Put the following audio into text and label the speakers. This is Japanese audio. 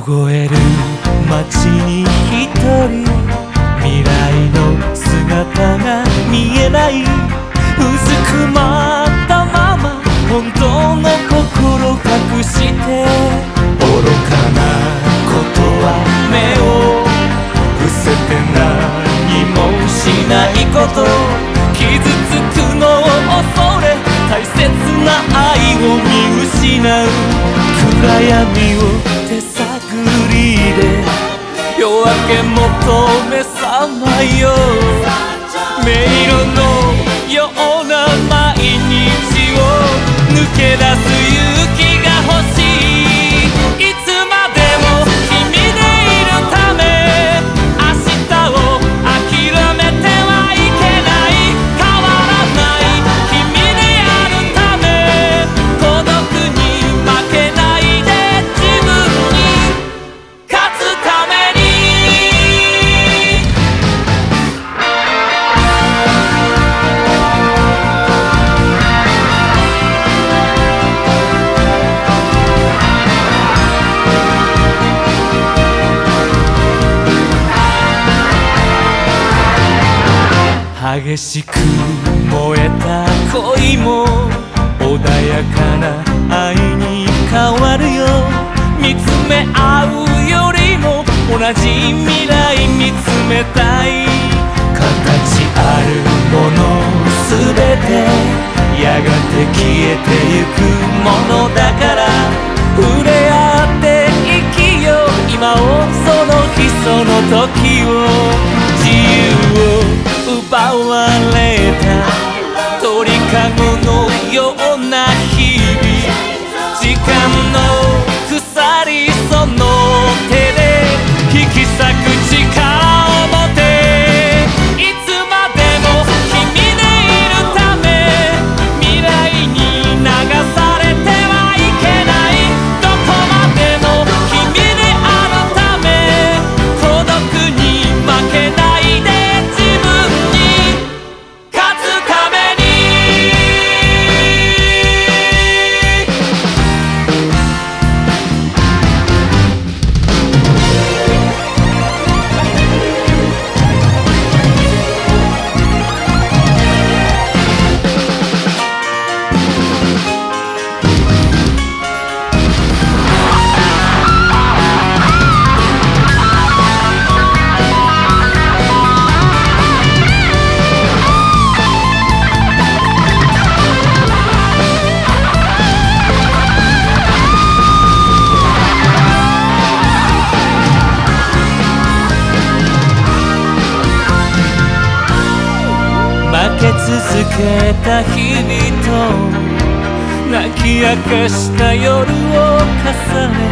Speaker 1: 凍える街に一人未来の姿が見えないうずくまったまま本当の心隠して愚かなことは目を伏せて何もしないこと傷つくのを恐れ大切な愛を見失う暗闇をけ求めさまよ。迷路のような毎日を抜け出す激しく燃えた恋も穏やかな愛に変わるよ見つめ合うよりも同じ未来見つめたい。形あるものすべてやがて消えてゆくものだから。触れ合って生きよう。今をその日その時を。けた日々と泣き明かした夜を重ね